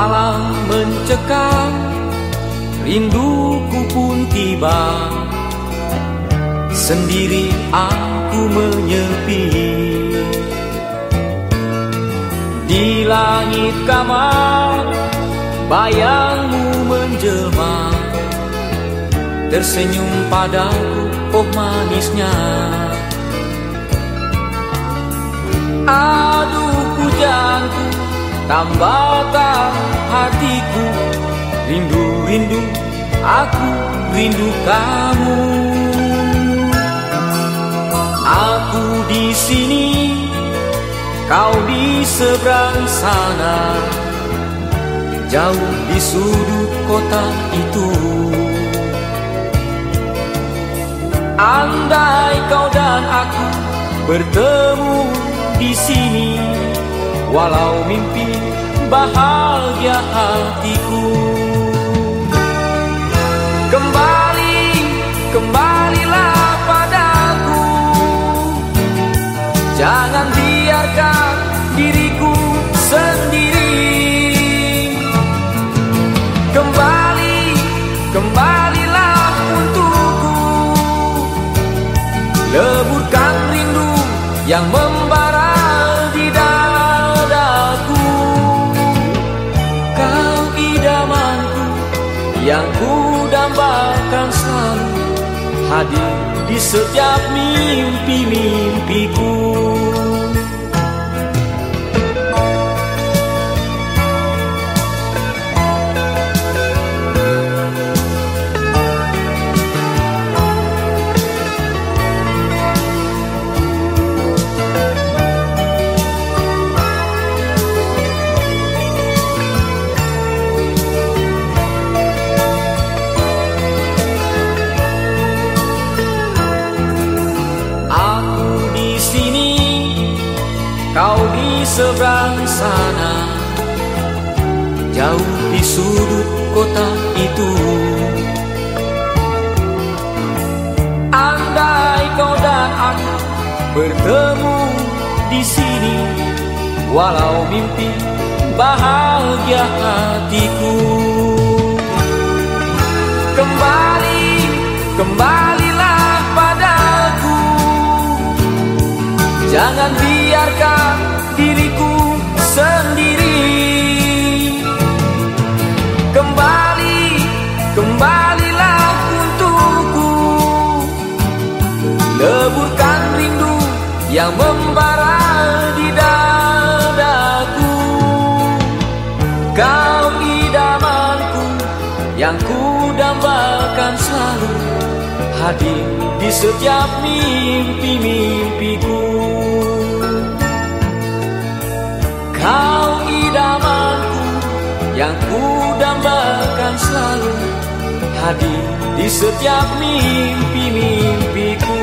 Malam mencekam Rinduku pun tiba. Sendiri aku menyepi. Di langit kamar Bayangmu menjelma. Tersenyum padaku Oh manisnya. Aduh jangan. Tambahkan hatiku? Rindu-rindu Aku rindu kamu. Aku di sini Kau di seberang sana. Jauh di sudut kota itu. Andai kau dan aku bertemu di sini Walau mimpi bahagia hatiku. Kembali, kembalilah padaku. Jangan biarkan diriku sendiri. Kembali, kembalilah untukku. Leburkan rindu yang yang ku dambakan selalu Hadir di setiap mimpi-mimpiku seberang sana, jauh di sudut kota itu. Andai kau dan aku bertemu di sini, walau mimpi bahagia hatiku. Kembali, kembalilah padaku Jangan biarkan sendiri. Kembali, kembalilah untukku. Leburkan rindu yang membara di dadaku. Kau idamanku yang ku dambakan selalu Hadir di setiap mimpi-mimpiku Di setiap mimpi-mimpiku